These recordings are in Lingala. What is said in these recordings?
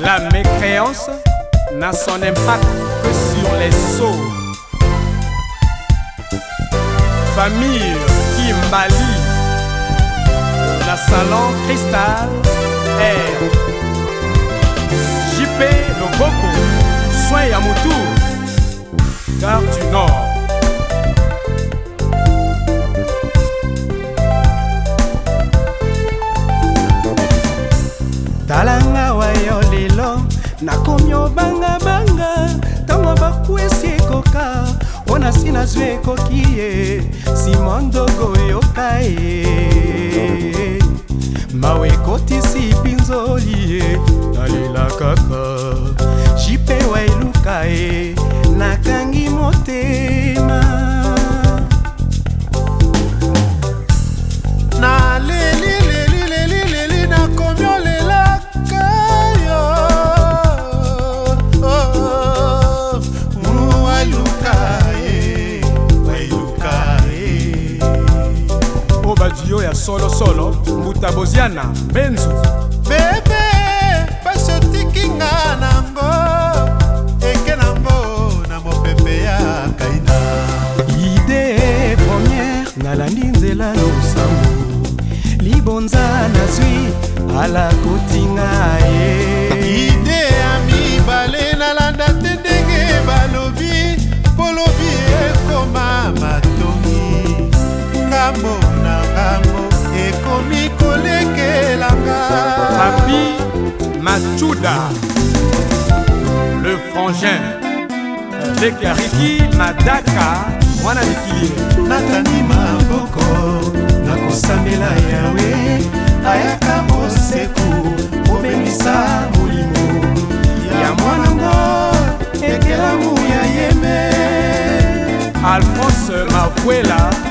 La mécréance n'a son impact que sur les sauts. Famille Kimbali, la salon cristal R. JP Loboko, Soin Yamoutou, Cœur du Nord. nasi nazwi ekoki ye nsima ndogo yoka ye mawe ekotisi binzoli ye nalela kaka jipe wa eluka ye rosiana menzu bebe basotikinga nango eke nango na mopepe ya kaina ide première nalandi nzela losambo libonza nazwi ala kotinga ye ide ya mibale nalanda te ndenge balobi polobi ekoma matongi ngambo nakomi kolekelanga papi machuda le frangin lekariki madaka mwana mikili natani maboko nakosambela yawe ayaka moseku kobebisa molimo ya mwanango ekelamu ya yeme alphonse mavuela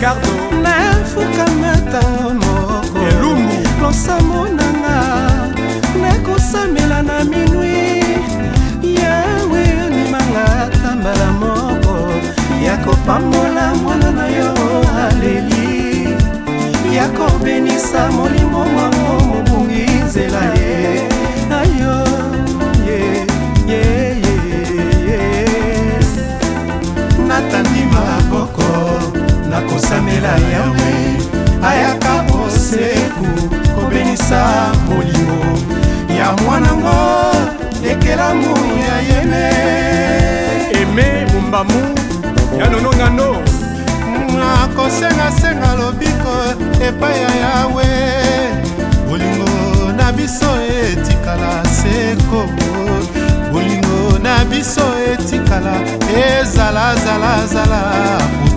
cardo nafukamata moko elumbu losa monanga nakosamela na minui kokanisa molimo ya mwanango lekela moi ya yeme eme bumbamu ya nonongano nakosengasenga lobiko epai ya yawe bolingo na biso etikala seko bolingo na biso etikala ezalazalazala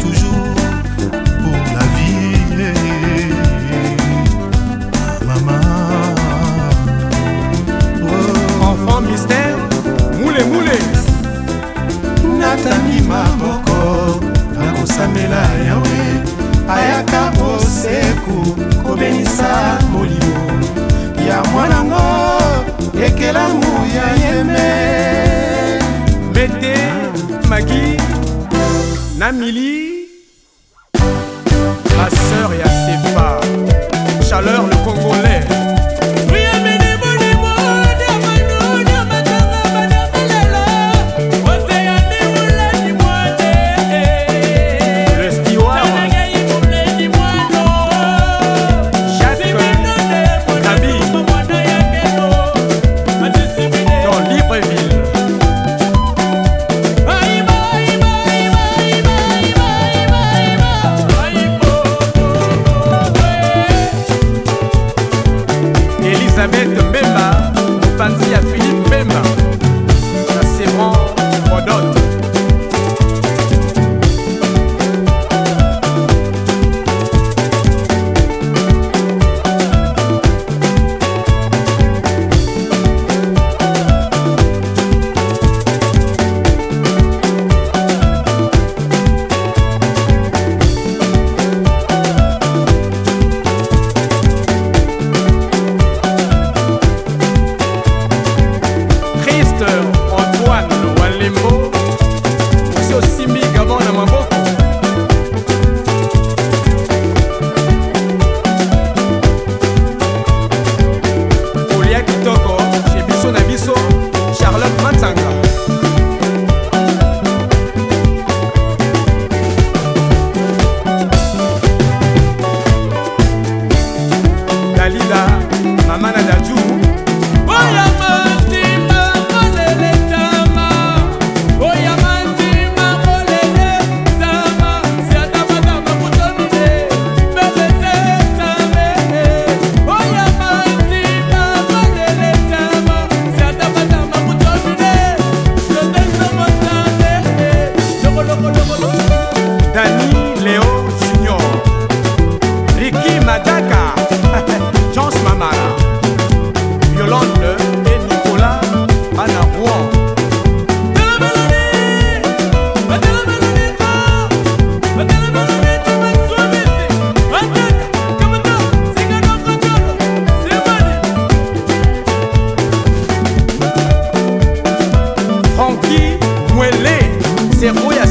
motema moko nakosambela yawe ayaka boseku kobebisa molimo ya mwanango ekelamu ya yembe mete magi na mili Madaka, Chance Mamara, Yolande et Nicolas Anabouan. Frankie Mwele, c'est